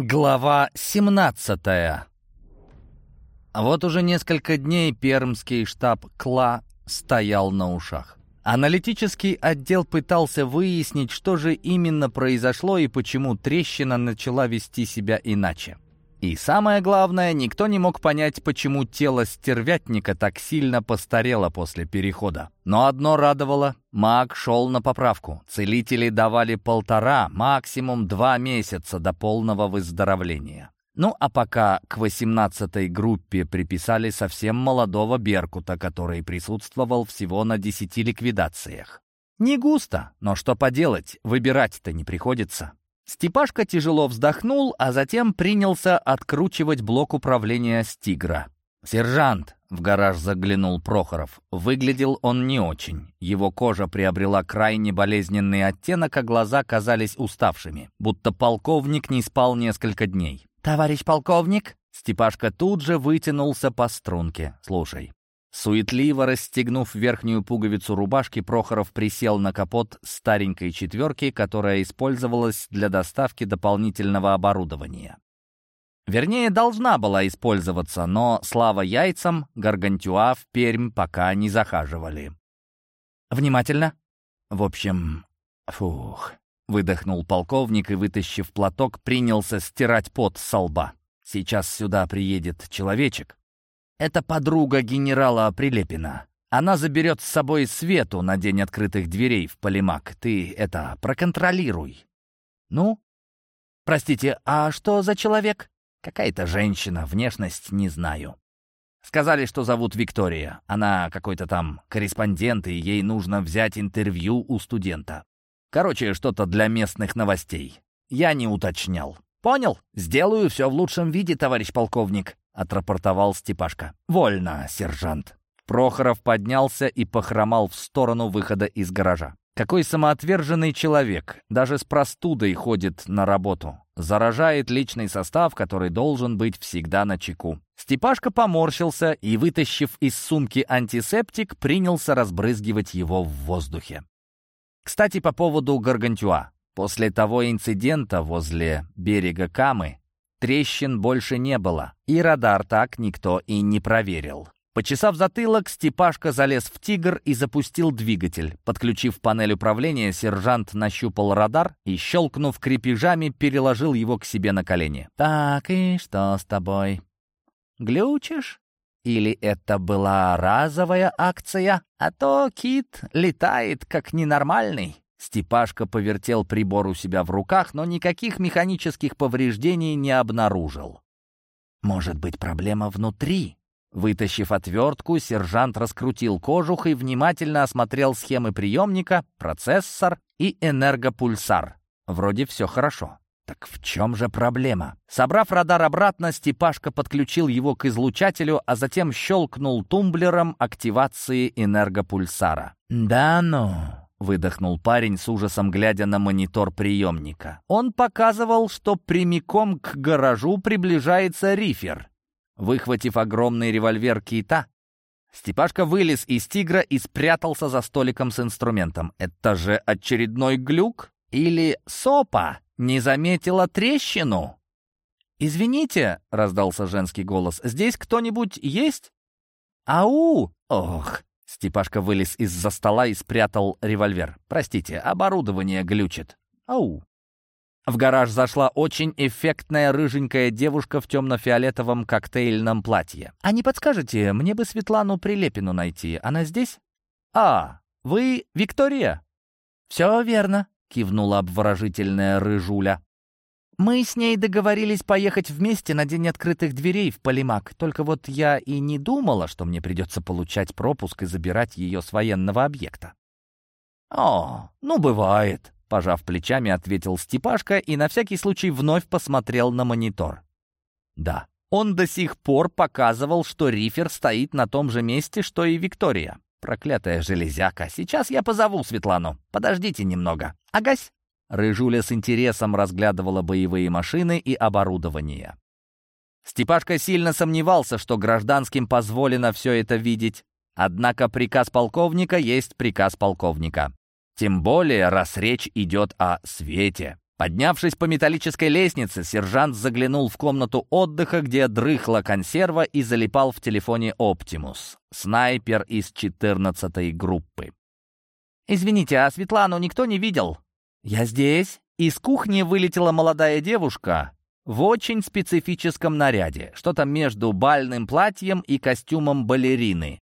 Глава 17 Вот уже несколько дней пермский штаб КЛА стоял на ушах. Аналитический отдел пытался выяснить, что же именно произошло и почему трещина начала вести себя иначе. И самое главное, никто не мог понять, почему тело стервятника так сильно постарело после перехода. Но одно радовало — маг шел на поправку. Целители давали полтора, максимум два месяца до полного выздоровления. Ну а пока к 18-й группе приписали совсем молодого Беркута, который присутствовал всего на 10 ликвидациях. Не густо, но что поделать, выбирать-то не приходится. Степашка тяжело вздохнул, а затем принялся откручивать блок управления с «Тигра». «Сержант!» — в гараж заглянул Прохоров. Выглядел он не очень. Его кожа приобрела крайне болезненный оттенок, а глаза казались уставшими, будто полковник не спал несколько дней. «Товарищ полковник!» Степашка тут же вытянулся по струнке. «Слушай, Суетливо расстегнув верхнюю пуговицу рубашки, Прохоров присел на капот старенькой четверки, которая использовалась для доставки дополнительного оборудования. Вернее, должна была использоваться, но, слава яйцам, гаргантюа в Пермь пока не захаживали. «Внимательно!» «В общем, фух...» — выдохнул полковник и, вытащив платок, принялся стирать пот со лба. «Сейчас сюда приедет человечек, это подруга генерала Прилепина. Она заберет с собой Свету на день открытых дверей в Полимак. Ты это проконтролируй. Ну? Простите, а что за человек? Какая-то женщина, внешность не знаю. Сказали, что зовут Виктория. Она какой-то там корреспондент, и ей нужно взять интервью у студента. Короче, что-то для местных новостей. Я не уточнял. Понял? Сделаю все в лучшем виде, товарищ полковник отрапортовал Степашка. «Вольно, сержант». Прохоров поднялся и похромал в сторону выхода из гаража. Какой самоотверженный человек, даже с простудой ходит на работу. Заражает личный состав, который должен быть всегда на чеку. Степашка поморщился и, вытащив из сумки антисептик, принялся разбрызгивать его в воздухе. Кстати, по поводу Гаргантюа. После того инцидента возле берега Камы Трещин больше не было, и радар так никто и не проверил. Почесав затылок, Степашка залез в «Тигр» и запустил двигатель. Подключив панель управления, сержант нащупал радар и, щелкнув крепежами, переложил его к себе на колени. «Так, и что с тобой? Глючишь? Или это была разовая акция? А то кит летает как ненормальный». Степашка повертел прибор у себя в руках, но никаких механических повреждений не обнаружил. «Может быть, проблема внутри?» Вытащив отвертку, сержант раскрутил кожух и внимательно осмотрел схемы приемника, процессор и энергопульсар. Вроде все хорошо. Так в чем же проблема? Собрав радар обратно, Степашка подключил его к излучателю, а затем щелкнул тумблером активации энергопульсара. «Да ну!» — выдохнул парень с ужасом, глядя на монитор приемника. Он показывал, что прямиком к гаражу приближается рифер. Выхватив огромный револьвер кита, Степашка вылез из «Тигра» и спрятался за столиком с инструментом. «Это же очередной глюк? Или СОПа не заметила трещину?» «Извините», — раздался женский голос, — «здесь кто-нибудь есть?» «Ау! Ох, Степашка вылез из-за стола и спрятал револьвер. «Простите, оборудование глючит». «Ау». В гараж зашла очень эффектная рыженькая девушка в темно-фиолетовом коктейльном платье. «А не подскажете, мне бы Светлану Прилепину найти. Она здесь?» «А, вы Виктория?» «Все верно», — кивнула обворожительная рыжуля. Мы с ней договорились поехать вместе на день открытых дверей в Полимак. Только вот я и не думала, что мне придется получать пропуск и забирать ее с военного объекта. «О, ну бывает», — пожав плечами, ответил Степашка и на всякий случай вновь посмотрел на монитор. «Да, он до сих пор показывал, что рифер стоит на том же месте, что и Виктория. Проклятая железяка. Сейчас я позову Светлану. Подождите немного. Агась!» Рыжуля с интересом разглядывала боевые машины и оборудование. Степашка сильно сомневался, что гражданским позволено все это видеть. Однако приказ полковника есть приказ полковника. Тем более, раз речь идет о свете. Поднявшись по металлической лестнице, сержант заглянул в комнату отдыха, где дрыхла консерва и залипал в телефоне «Оптимус», снайпер из 14-й группы. «Извините, а Светлану никто не видел?» «Я здесь». Из кухни вылетела молодая девушка в очень специфическом наряде, что-то между бальным платьем и костюмом балерины.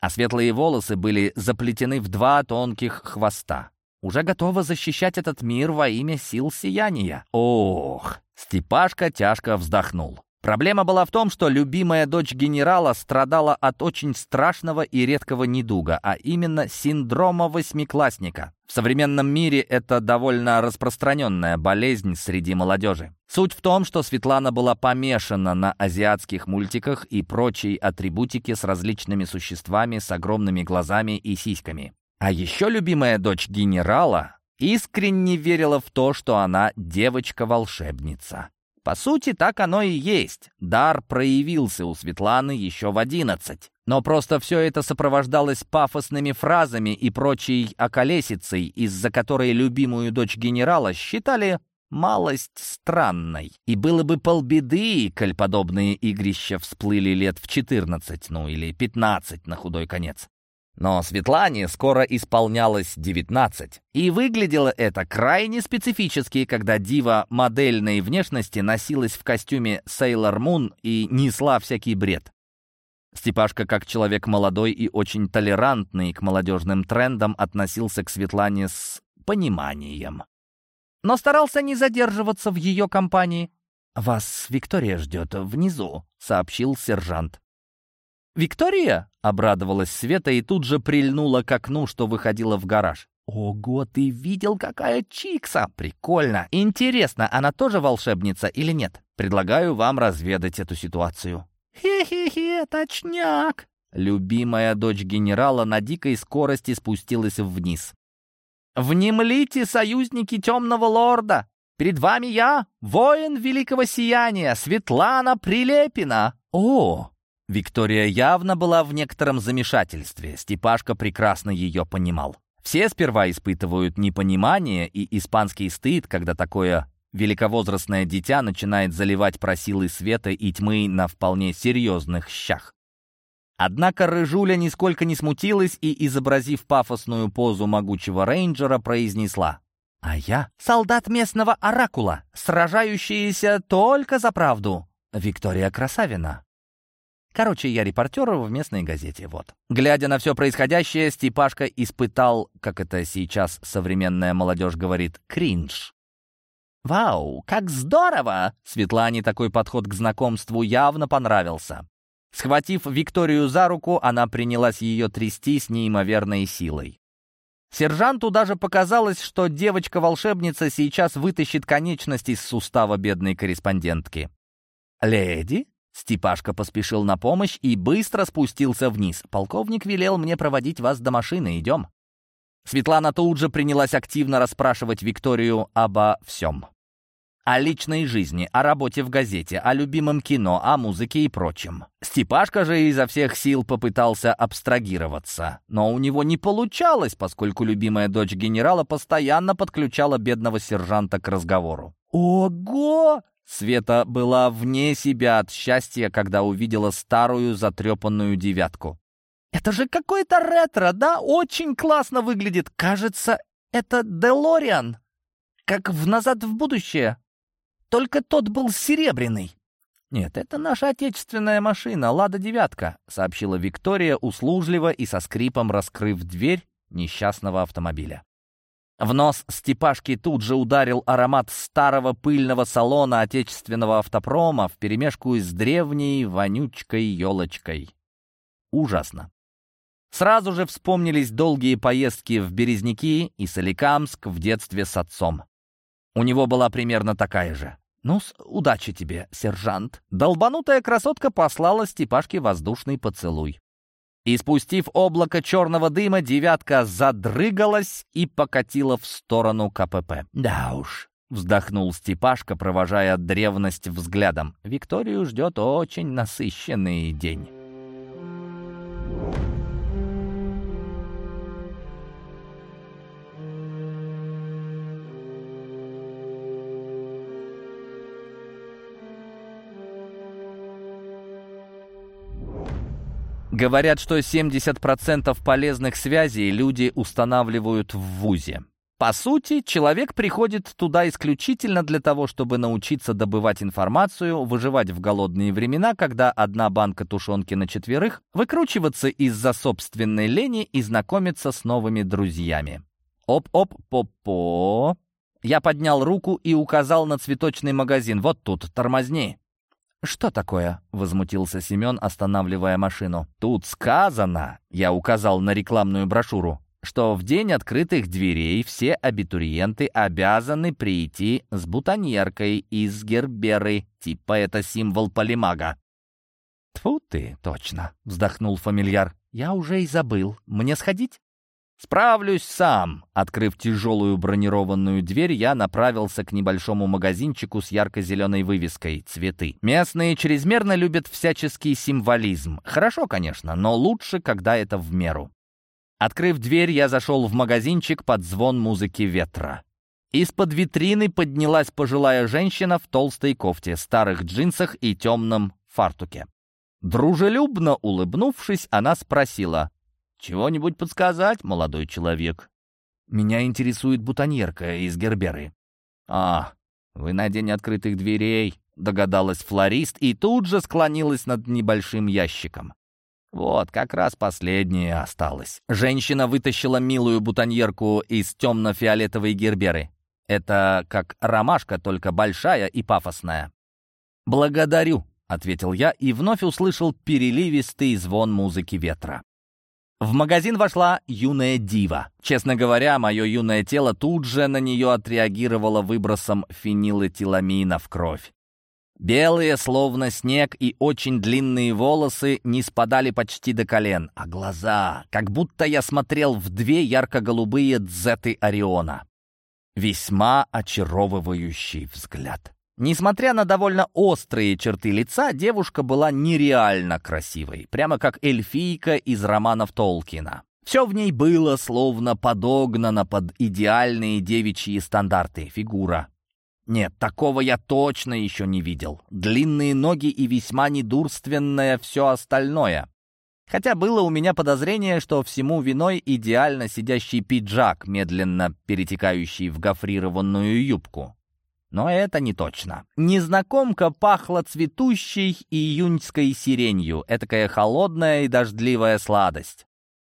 А светлые волосы были заплетены в два тонких хвоста. Уже готова защищать этот мир во имя сил сияния. Ох! Степашка тяжко вздохнул. Проблема была в том, что любимая дочь генерала страдала от очень страшного и редкого недуга, а именно синдрома восьмиклассника. В современном мире это довольно распространенная болезнь среди молодежи. Суть в том, что Светлана была помешана на азиатских мультиках и прочей атрибутике с различными существами с огромными глазами и сиськами. А еще любимая дочь генерала искренне верила в то, что она девочка-волшебница. По сути, так оно и есть. Дар проявился у Светланы еще в одиннадцать. Но просто все это сопровождалось пафосными фразами и прочей околесицей, из-за которой любимую дочь генерала считали малость странной. И было бы полбеды, коль подобные игрища всплыли лет в четырнадцать, ну или пятнадцать на худой конец. Но Светлане скоро исполнялось 19. И выглядело это крайне специфически, когда дива модельной внешности носилась в костюме Sailor Moon и несла всякий бред. Степашка, как человек молодой и очень толерантный к молодежным трендам, относился к Светлане с пониманием. Но старался не задерживаться в ее компании. «Вас Виктория ждет внизу», — сообщил сержант. «Виктория?» — обрадовалась Света и тут же прильнула к окну, что выходило в гараж. «Ого, ты видел, какая чикса! Прикольно! Интересно, она тоже волшебница или нет? Предлагаю вам разведать эту ситуацию». «Хе-хе-хе, точняк!» Любимая дочь генерала на дикой скорости спустилась вниз. «Внемлите, союзники темного лорда! Перед вами я, воин великого сияния, Светлана Прилепина!» «О, Виктория явно была в некотором замешательстве. Степашка прекрасно ее понимал. Все сперва испытывают непонимание и испанский стыд, когда такое великовозрастное дитя начинает заливать про силы света и тьмы на вполне серьезных щах. Однако Рыжуля нисколько не смутилась и, изобразив пафосную позу могучего рейнджера, произнесла «А я — солдат местного оракула, сражающийся только за правду. Виктория Красавина». Короче, я репортер в местной газете, вот. Глядя на все происходящее, Степашка испытал, как это сейчас современная молодежь говорит, кринж. «Вау, как здорово!» Светлане такой подход к знакомству явно понравился. Схватив Викторию за руку, она принялась ее трясти с неимоверной силой. Сержанту даже показалось, что девочка-волшебница сейчас вытащит конечность из сустава бедной корреспондентки. «Леди?» Степашка поспешил на помощь и быстро спустился вниз. «Полковник велел мне проводить вас до машины. Идем». Светлана тут же принялась активно расспрашивать Викторию обо всем. О личной жизни, о работе в газете, о любимом кино, о музыке и прочем. Степашка же изо всех сил попытался абстрагироваться. Но у него не получалось, поскольку любимая дочь генерала постоянно подключала бедного сержанта к разговору. «Ого!» Света была вне себя от счастья, когда увидела старую затрепанную девятку. «Это же какой-то ретро, да? Очень классно выглядит. Кажется, это Делориан, как в «Назад в будущее». Только тот был серебряный». «Нет, это наша отечественная машина, «Лада-девятка», — сообщила Виктория услужливо и со скрипом раскрыв дверь несчастного автомобиля. В нос Степашки тут же ударил аромат старого пыльного салона отечественного автопрома вперемешку с древней вонючкой елочкой. Ужасно. Сразу же вспомнились долгие поездки в Березники и Соликамск в детстве с отцом. У него была примерно такая же. ну удачи тебе, сержант!» Долбанутая красотка послала Степашке воздушный поцелуй. И спустив облако черного дыма, девятка задрыгалась и покатила в сторону КПП. «Да уж», — вздохнул Степашка, провожая древность взглядом. «Викторию ждет очень насыщенный день». Говорят, что 70% полезных связей люди устанавливают в ВУЗе. По сути, человек приходит туда исключительно для того, чтобы научиться добывать информацию, выживать в голодные времена, когда одна банка тушенки на четверых, выкручиваться из-за собственной лени и знакомиться с новыми друзьями. Оп-оп-по-по. Я поднял руку и указал на цветочный магазин. Вот тут, тормозни. «Что такое?» — возмутился Семен, останавливая машину. «Тут сказано», — я указал на рекламную брошюру, что в день открытых дверей все абитуриенты обязаны прийти с бутоньеркой из Герберы, типа это символ полимага. «Тьфу ты, точно!» — вздохнул фамильяр. «Я уже и забыл. Мне сходить?» «Справлюсь сам!» Открыв тяжелую бронированную дверь, я направился к небольшому магазинчику с ярко-зеленой вывеской «Цветы». Местные чрезмерно любят всяческий символизм. Хорошо, конечно, но лучше, когда это в меру. Открыв дверь, я зашел в магазинчик под звон музыки ветра. Из-под витрины поднялась пожилая женщина в толстой кофте, старых джинсах и темном фартуке. Дружелюбно улыбнувшись, она спросила, «Чего-нибудь подсказать, молодой человек?» «Меня интересует бутоньерка из Герберы». «А, вы на день открытых дверей», — догадалась флорист и тут же склонилась над небольшим ящиком. Вот, как раз последнее осталось. Женщина вытащила милую бутоньерку из темно-фиолетовой герберы. Это как ромашка, только большая и пафосная. «Благодарю», — ответил я и вновь услышал переливистый звон музыки ветра. В магазин вошла юная дива. Честно говоря, мое юное тело тут же на нее отреагировало выбросом фенилэтиламина в кровь. Белые, словно снег, и очень длинные волосы не спадали почти до колен, а глаза, как будто я смотрел в две ярко-голубые дзеты Ориона. Весьма очаровывающий взгляд. Несмотря на довольно острые черты лица, девушка была нереально красивой, прямо как эльфийка из романов Толкина. Все в ней было словно подогнано под идеальные девичьи стандарты. Фигура, нет, такого я точно еще не видел. Длинные ноги и весьма недурственное все остальное. Хотя было у меня подозрение, что всему виной идеально сидящий пиджак, медленно перетекающий в гофрированную юбку. Но это не точно. Незнакомка пахла цветущей июньской сиренью, этакая холодная и дождливая сладость.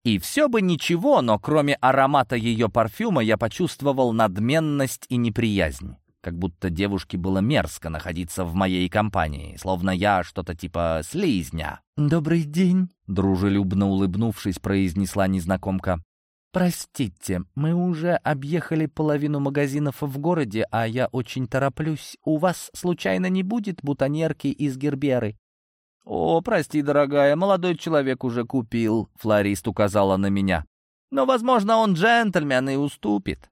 И все бы ничего, но кроме аромата ее парфюма я почувствовал надменность и неприязнь как будто девушке было мерзко находиться в моей компании, словно я что-то типа слизня. «Добрый день», — дружелюбно улыбнувшись, произнесла незнакомка. «Простите, мы уже объехали половину магазинов в городе, а я очень тороплюсь. У вас, случайно, не будет бутонерки из Герберы?» «О, прости, дорогая, молодой человек уже купил», — флорист указала на меня. «Но, возможно, он джентльмен и уступит».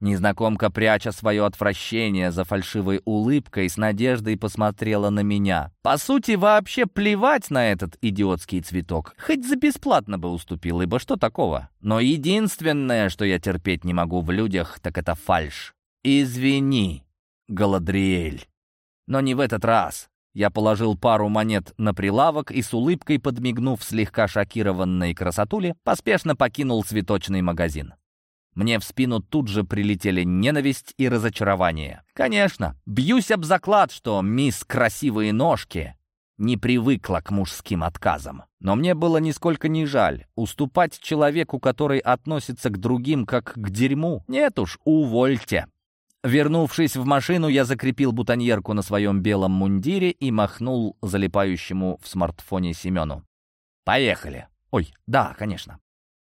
Незнакомка, пряча свое отвращение за фальшивой улыбкой, с надеждой посмотрела на меня. По сути, вообще плевать на этот идиотский цветок. Хоть за бесплатно бы уступил, ибо что такого? Но единственное, что я терпеть не могу в людях, так это фальшь. Извини, Галадриэль. Но не в этот раз. Я положил пару монет на прилавок и с улыбкой, подмигнув слегка шокированной красотуле, поспешно покинул цветочный магазин. Мне в спину тут же прилетели ненависть и разочарование. Конечно, бьюсь об заклад, что мисс Красивые Ножки не привыкла к мужским отказам. Но мне было нисколько не жаль уступать человеку, который относится к другим как к дерьму. Нет уж, увольте. Вернувшись в машину, я закрепил бутоньерку на своем белом мундире и махнул залипающему в смартфоне Семену. «Поехали!» «Ой, да, конечно».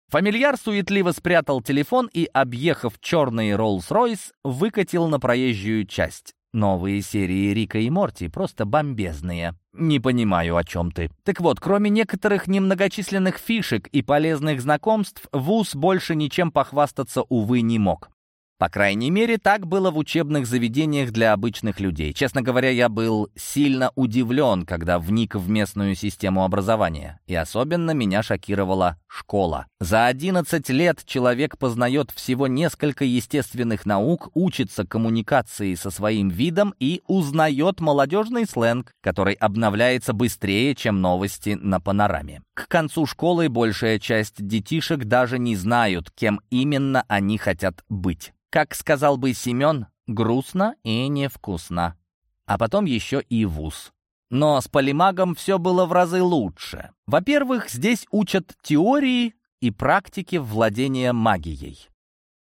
Фамильяр суетливо спрятал телефон и, объехав черный Роллс-Ройс, выкатил на проезжую часть. Новые серии Рика и Морти просто бомбезные. Не понимаю, о чем ты. Так вот, кроме некоторых немногочисленных фишек и полезных знакомств, ВУЗ больше ничем похвастаться, увы, не мог. По крайней мере, так было в учебных заведениях для обычных людей. Честно говоря, я был сильно удивлен, когда вник в местную систему образования. И особенно меня шокировала школа. За 11 лет человек познает всего несколько естественных наук, учится коммуникации со своим видом и узнает молодежный сленг, который обновляется быстрее, чем новости на панораме. К концу школы большая часть детишек даже не знают, кем именно они хотят быть. Как сказал бы Семен, грустно и невкусно. А потом еще и вуз. Но с полимагом все было в разы лучше. Во-первых, здесь учат теории и практики владения магией.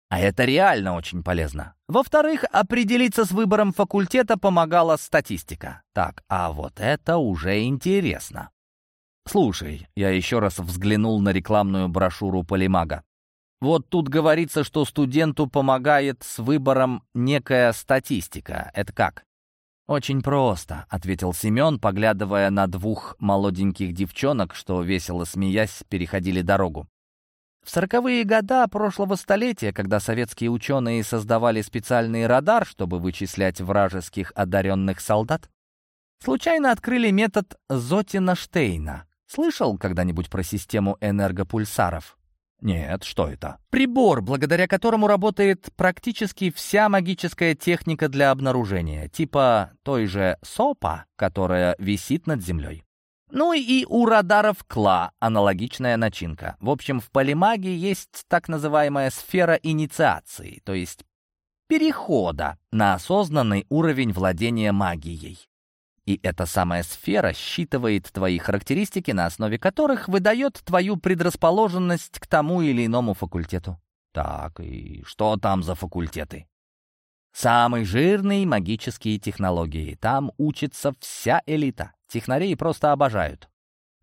А это реально очень полезно. Во-вторых, определиться с выбором факультета помогала статистика. Так, а вот это уже интересно. Слушай, я еще раз взглянул на рекламную брошюру Полимага. Вот тут говорится, что студенту помогает с выбором некая статистика. Это как? «Очень просто», — ответил Семен, поглядывая на двух молоденьких девчонок, что, весело смеясь, переходили дорогу. В сороковые года прошлого столетия, когда советские ученые создавали специальный радар, чтобы вычислять вражеских одаренных солдат, случайно открыли метод Зотина-Штейна. Слышал когда-нибудь про систему энергопульсаров? Нет, что это? Прибор, благодаря которому работает практически вся магическая техника для обнаружения, типа той же СОПа, которая висит над землей. Ну и у радаров КЛА аналогичная начинка. В общем, в полимагии есть так называемая сфера инициации, то есть перехода на осознанный уровень владения магией. И эта самая сфера считывает твои характеристики, на основе которых выдает твою предрасположенность к тому или иному факультету. Так, и что там за факультеты? Самый жирный — магические технологии. Там учится вся элита. Технарей просто обожают.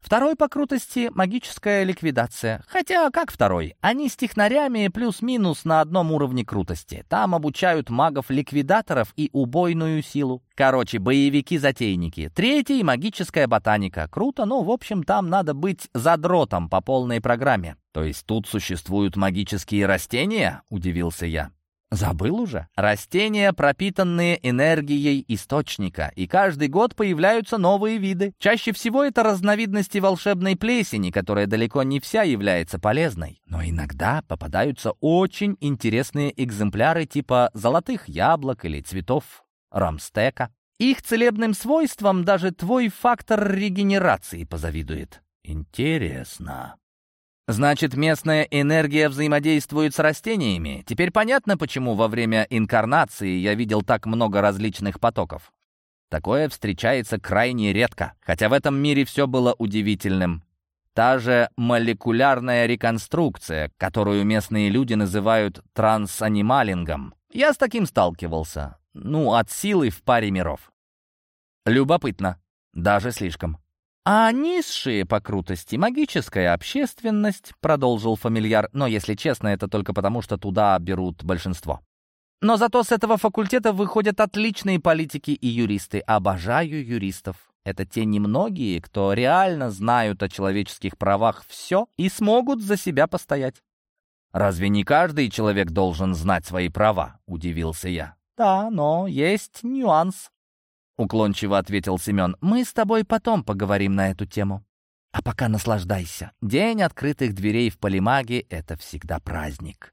Второй по крутости — магическая ликвидация. Хотя, как второй? Они с технарями плюс-минус на одном уровне крутости. Там обучают магов-ликвидаторов и убойную силу. Короче, боевики-затейники. Третий — магическая ботаника. Круто, но, в общем, там надо быть задротом по полной программе. То есть тут существуют магические растения? Удивился я. Забыл уже? Растения, пропитанные энергией источника, и каждый год появляются новые виды. Чаще всего это разновидности волшебной плесени, которая далеко не вся является полезной. Но иногда попадаются очень интересные экземпляры типа золотых яблок или цветов рамстека. Их целебным свойствам даже твой фактор регенерации позавидует. Интересно. Значит, местная энергия взаимодействует с растениями. Теперь понятно, почему во время инкарнации я видел так много различных потоков. Такое встречается крайне редко, хотя в этом мире все было удивительным. Та же молекулярная реконструкция, которую местные люди называют трансанималингом. Я с таким сталкивался. Ну, от силы в паре миров. Любопытно. Даже слишком. А низшие по крутости — магическая общественность, продолжил фамильяр, но, если честно, это только потому, что туда берут большинство. Но зато с этого факультета выходят отличные политики и юристы. Обожаю юристов. Это те немногие, кто реально знают о человеческих правах все и смогут за себя постоять. «Разве не каждый человек должен знать свои права?» — удивился я. «Да, но есть нюанс», — уклончиво ответил Семен. «Мы с тобой потом поговорим на эту тему. А пока наслаждайся. День открытых дверей в Полимаге — это всегда праздник».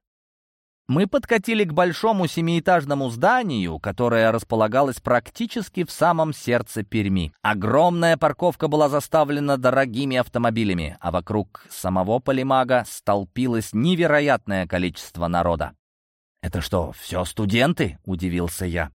Мы подкатили к большому семиэтажному зданию, которое располагалось практически в самом сердце Перми. Огромная парковка была заставлена дорогими автомобилями, а вокруг самого Полимага столпилось невероятное количество народа. «Это что, все студенты?» — удивился я.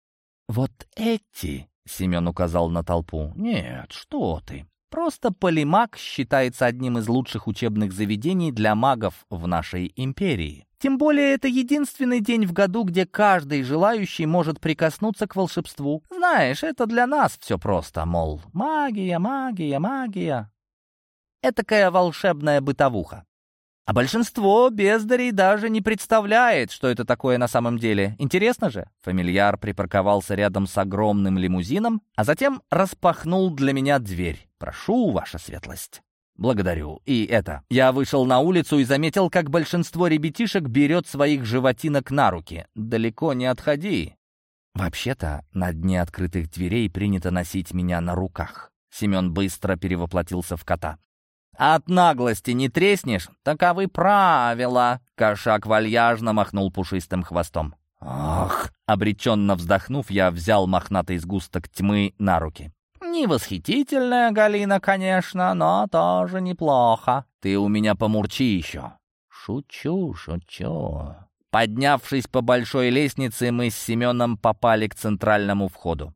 «Вот эти Семен указал на толпу. «Нет, что ты. Просто Полимаг считается одним из лучших учебных заведений для магов в нашей империи. Тем более это единственный день в году, где каждый желающий может прикоснуться к волшебству. Знаешь, это для нас все просто, мол, магия, магия, магия. Этакая волшебная бытовуха. А большинство бездарей даже не представляет, что это такое на самом деле. Интересно же? Фамильяр припарковался рядом с огромным лимузином, а затем распахнул для меня дверь. «Прошу, ваша светлость». «Благодарю. И это. Я вышел на улицу и заметил, как большинство ребятишек берет своих животинок на руки. Далеко не отходи». «Вообще-то, на дне открытых дверей принято носить меня на руках». Семен быстро перевоплотился в кота. «От наглости не треснешь? Таковы правила!» Кошак вальяжно махнул пушистым хвостом. «Ах!» Обреченно вздохнув, я взял мохнатый сгусток тьмы на руки. «Не восхитительная Галина, конечно, но тоже неплохо. Ты у меня помурчи еще». «Шучу, шучу». Поднявшись по большой лестнице, мы с Семеном попали к центральному входу.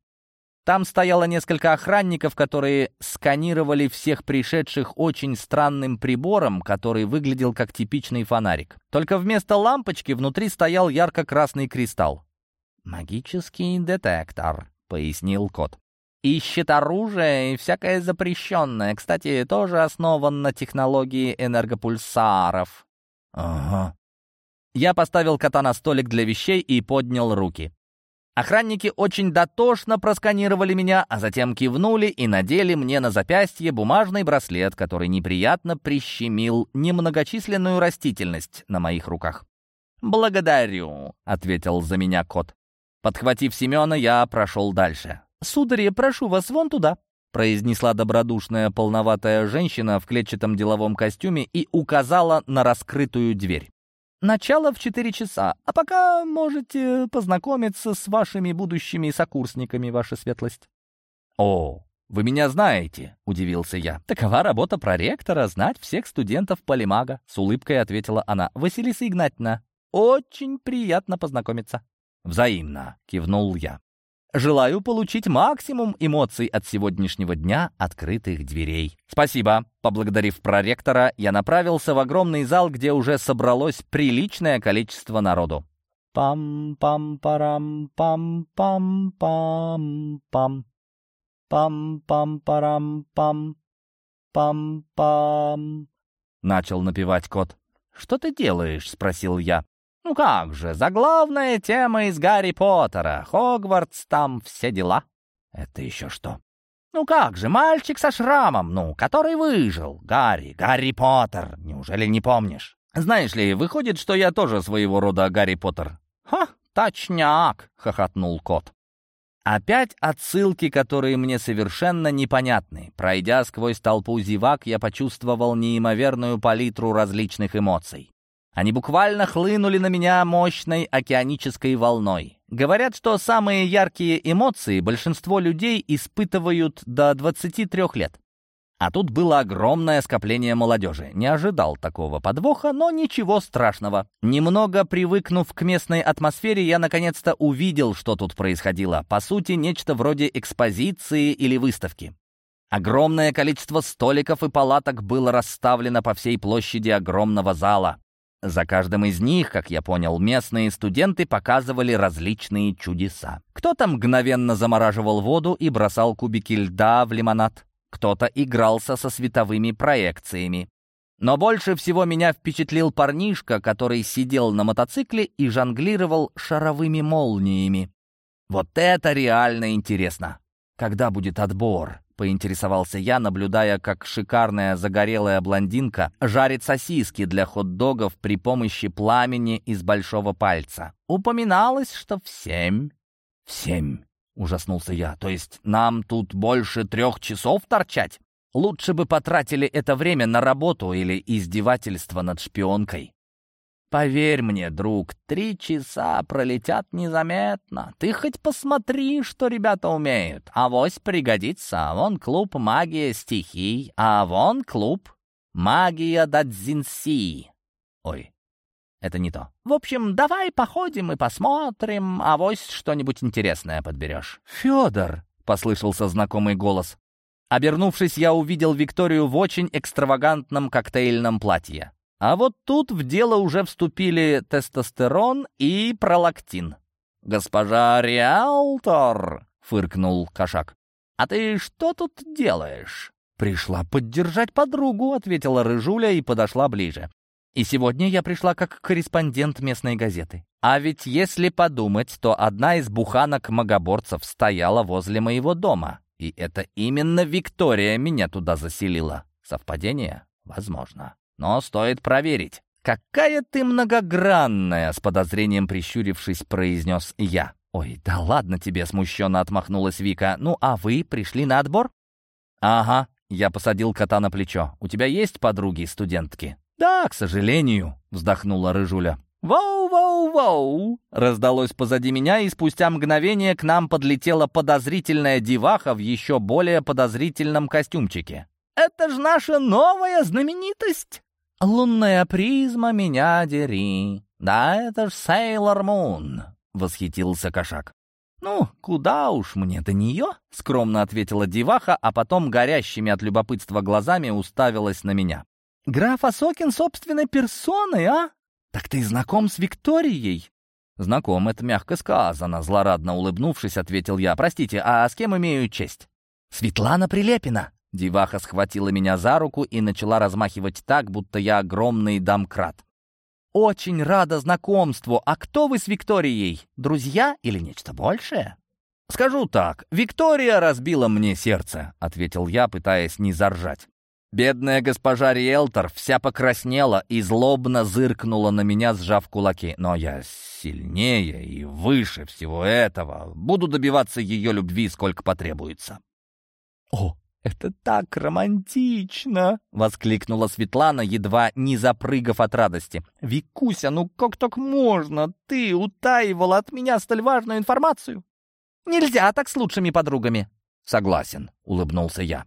Там стояло несколько охранников, которые сканировали всех пришедших очень странным прибором, который выглядел как типичный фонарик. Только вместо лампочки внутри стоял ярко-красный кристалл. «Магический детектор», — пояснил кот. «Ищет оружие и всякое запрещенное. Кстати, тоже основан на технологии энергопульсаров». «Ага». Я поставил кота на столик для вещей и поднял руки. Охранники очень дотошно просканировали меня, а затем кивнули и надели мне на запястье бумажный браслет, который неприятно прищемил немногочисленную растительность на моих руках. «Благодарю», — ответил за меня кот. Подхватив Семена, я прошел дальше. «Сударь, прошу вас вон туда», — произнесла добродушная полноватая женщина в клетчатом деловом костюме и указала на раскрытую дверь. Начало в четыре часа, а пока можете познакомиться с вашими будущими сокурсниками, ваша светлость». «О, вы меня знаете», — удивился я. «Такова работа проректора — знать всех студентов полимага», — с улыбкой ответила она. «Василиса Игнатьевна, очень приятно познакомиться». «Взаимно», — кивнул я. Желаю получить максимум эмоций от сегодняшнего дня открытых дверей. Спасибо. Поблагодарив проректора, я направился в огромный зал, где уже собралось приличное количество народу. Пам-пам-парам-пам-пам-пам-пам. Пам-пам-парам-пам. Пам-пам. Начал напевать кот. «Что ты делаешь?» — спросил я. Ну как же, заглавная тема из Гарри Поттера. Хогвартс, там все дела. Это еще что? Ну как же, мальчик со шрамом, ну, который выжил. Гарри, Гарри Поттер. Неужели не помнишь? Знаешь ли, выходит, что я тоже своего рода Гарри Поттер. Ха, точняк, хохотнул кот. Опять отсылки, которые мне совершенно непонятны. Пройдя сквозь толпу зевак, я почувствовал неимоверную палитру различных эмоций. Они буквально хлынули на меня мощной океанической волной. Говорят, что самые яркие эмоции большинство людей испытывают до 23 лет. А тут было огромное скопление молодежи. Не ожидал такого подвоха, но ничего страшного. Немного привыкнув к местной атмосфере, я наконец-то увидел, что тут происходило. По сути, нечто вроде экспозиции или выставки. Огромное количество столиков и палаток было расставлено по всей площади огромного зала. За каждым из них, как я понял, местные студенты показывали различные чудеса. Кто-то мгновенно замораживал воду и бросал кубики льда в лимонад, кто-то игрался со световыми проекциями. Но больше всего меня впечатлил парнишка, который сидел на мотоцикле и жонглировал шаровыми молниями. Вот это реально интересно! Когда будет отбор? Поинтересовался я, наблюдая, как шикарная загорелая блондинка жарит сосиски для хот-догов при помощи пламени из большого пальца. Упоминалось, что в семь. В семь, ужаснулся я. То есть нам тут больше трех часов торчать? Лучше бы потратили это время на работу или издевательство над шпионкой. Поверь мне, друг, три часа пролетят незаметно. Ты хоть посмотри, что ребята умеют. А вось пригодится. Вон клуб «Магия стихий», а вон клуб «Магия дадзинси». Ой, это не то. В общем, давай походим и посмотрим, а вось что-нибудь интересное подберешь. «Федор!» — послышался знакомый голос. Обернувшись, я увидел Викторию в очень экстравагантном коктейльном платье. А вот тут в дело уже вступили тестостерон и пролактин. «Госпожа Риалтор!» — фыркнул кошак. «А ты что тут делаешь?» «Пришла поддержать подругу», — ответила Рыжуля и подошла ближе. «И сегодня я пришла как корреспондент местной газеты. А ведь если подумать, то одна из буханок-магоборцев стояла возле моего дома. И это именно Виктория меня туда заселила. Совпадение? Возможно. Но стоит проверить. «Какая ты многогранная!» — с подозрением прищурившись, произнес я. «Ой, да ладно тебе!» — смущенно отмахнулась Вика. «Ну, а вы пришли на отбор?» «Ага», — я посадил кота на плечо. «У тебя есть подруги-студентки?» «Да, к сожалению», — вздохнула Рыжуля. «Воу-воу-воу!» раздалось позади меня, и спустя мгновение к нам подлетела подозрительная деваха в еще более подозрительном костюмчике. «Это ж наша новая знаменитость!» «Лунная призма, меня дери!» «Да это ж Сейлор Мун!» — восхитился кошак. «Ну, куда уж мне до нее?» — скромно ответила деваха, а потом горящими от любопытства глазами уставилась на меня. «Граф Осокин собственной персоной, а? «Так ты знаком с Викторией?» «Знаком, это мягко сказано», — злорадно улыбнувшись, ответил я. «Простите, а с кем имею честь?» «Светлана Прилепина!» Деваха схватила меня за руку и начала размахивать так, будто я огромный домкрат. «Очень рада знакомству. А кто вы с Викторией? Друзья или нечто большее?» «Скажу так, Виктория разбила мне сердце», — ответил я, пытаясь не заржать. Бедная госпожа Риэлтор вся покраснела и злобно зыркнула на меня, сжав кулаки. Но я сильнее и выше всего этого. Буду добиваться ее любви, сколько потребуется. «О, это так романтично!» — воскликнула Светлана, едва не запрыгав от радости. «Викуся, ну как так можно? Ты утаивала от меня столь важную информацию!» «Нельзя так с лучшими подругами!» «Согласен», — улыбнулся я.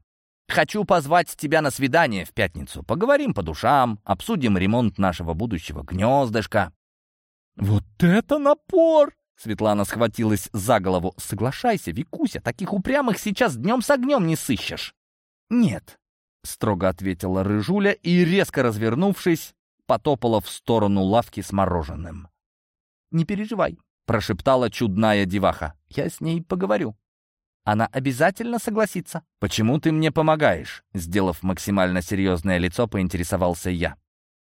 Хочу позвать тебя на свидание в пятницу. Поговорим по душам, обсудим ремонт нашего будущего гнездышка». «Вот это напор!» Светлана схватилась за голову. «Соглашайся, Викуся, таких упрямых сейчас днем с огнем не сыщешь». «Нет», — строго ответила Рыжуля и, резко развернувшись, потопала в сторону лавки с мороженым. «Не переживай», — прошептала чудная деваха. «Я с ней поговорю». Она обязательно согласится. «Почему ты мне помогаешь?» Сделав максимально серьезное лицо, поинтересовался я.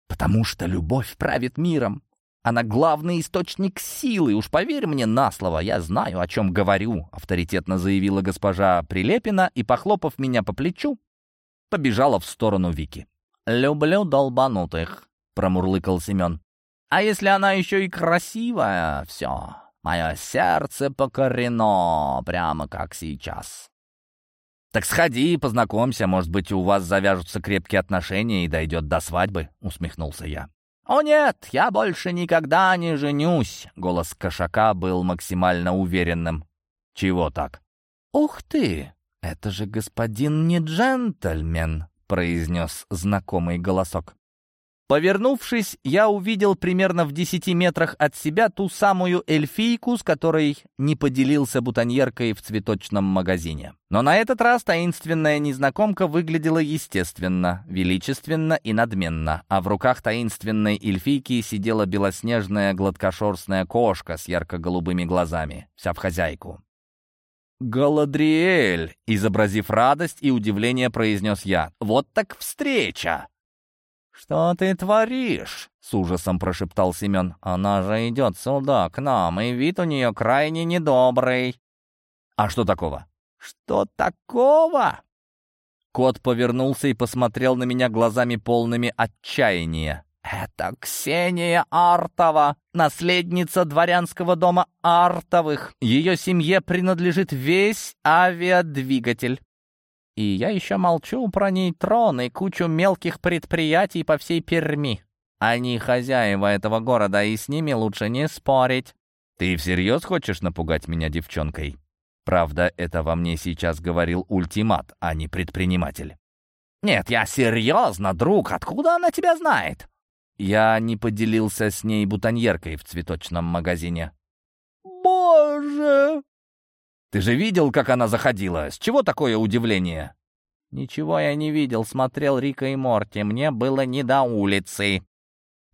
«Потому что любовь правит миром. Она главный источник силы. Уж поверь мне на слово, я знаю, о чем говорю», авторитетно заявила госпожа Прилепина и, похлопав меня по плечу, побежала в сторону Вики. «Люблю долбанутых», — промурлыкал Семен. «А если она еще и красивая, все, Мое сердце покорено, прямо как сейчас. «Так сходи и познакомься, может быть, у вас завяжутся крепкие отношения и дойдет до свадьбы», — усмехнулся я. «О нет, я больше никогда не женюсь!» — голос кошака был максимально уверенным. «Чего так?» «Ух ты! Это же господин не джентльмен!» — произнес знакомый голосок. Повернувшись, я увидел примерно в десяти метрах от себя ту самую эльфийку, с которой не поделился бутоньеркой в цветочном магазине. Но на этот раз таинственная незнакомка выглядела естественно, величественно и надменно, а в руках таинственной эльфийки сидела белоснежная гладкошерстная кошка с ярко-голубыми глазами, вся в хозяйку. «Галадриэль!» — изобразив радость и удивление, произнес я. «Вот так встреча!» «Что ты творишь?» — с ужасом прошептал Семен. «Она же идет сюда, к нам, и вид у нее крайне недобрый». «А что такого?» «Что такого?» Кот повернулся и посмотрел на меня глазами полными отчаяния. «Это Ксения Артова, наследница дворянского дома Артовых. Ее семье принадлежит весь авиадвигатель. И я еще молчу про нейтрон и кучу мелких предприятий по всей Перми. Они хозяева этого города, и с ними лучше не спорить. Ты всерьез хочешь напугать меня девчонкой? Правда, это во мне сейчас говорил ультимат, а не предприниматель. Нет, я серьезно, друг, откуда она тебя знает? Я не поделился с ней бутоньеркой в цветочном магазине. «Боже!» Ты же видел, как она заходила? С чего такое удивление?» «Ничего я не видел, смотрел Рика и Морти. Мне было не до улицы».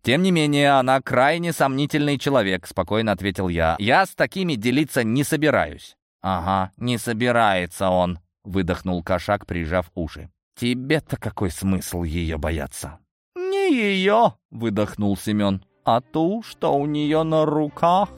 «Тем не менее, она крайне сомнительный человек», — спокойно ответил я. «Я с такими делиться не собираюсь». «Ага, не собирается он», — выдохнул кошак, прижав уши. «Тебе-то какой смысл ее бояться?» «Не ее», — выдохнул Семен, — «а ту, что у нее на руках».